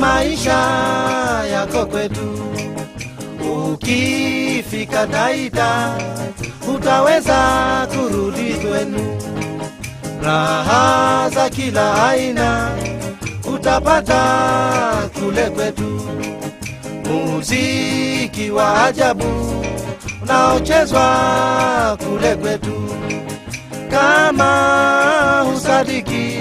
maisha yako kwetu. Ukifika Taita utaweza kurudi kwenu, raha za kila aina utapata kule kwetu, muziki wa ajabu unaochezwa kule kwetu. Kama husadiki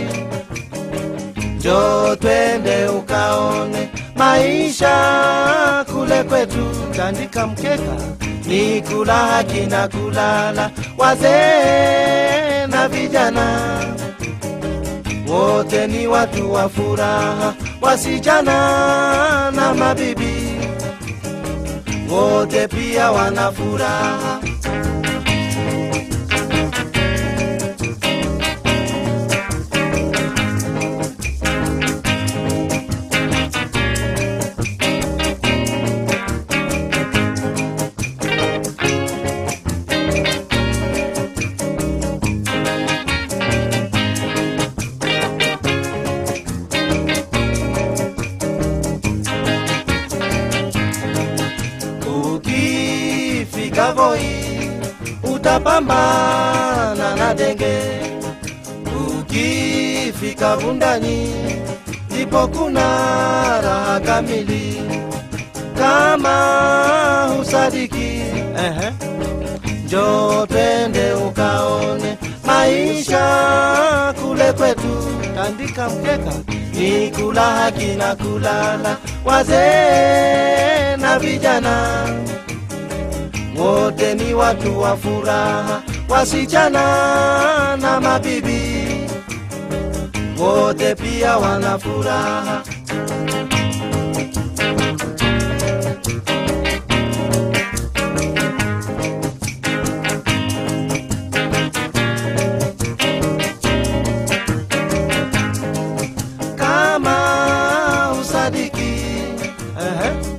njoo twende ukaone maisha kule kwetu. Tandika mkeka ni kula haki na kulala, wazee na vijana wote ni watu wa furaha, wasijana na mabibi wote pia wana furaha. Ukifika Voi utapambana na denge, ukifika Vundani ndipo kuna raha kamili. Kama husadiki, ehe, njoo twende ukaone maisha kule kwetu. Tandika mkeka ni kula haki na kulala, wazee na vijana wote ni watu wa furaha, wasichana na mabibi wote pia wana furaha. Kama usadiki, uh njoo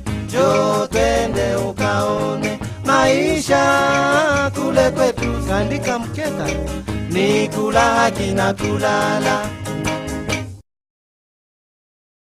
maisha kule kwetu. Kandika mkeka ni kula na kulala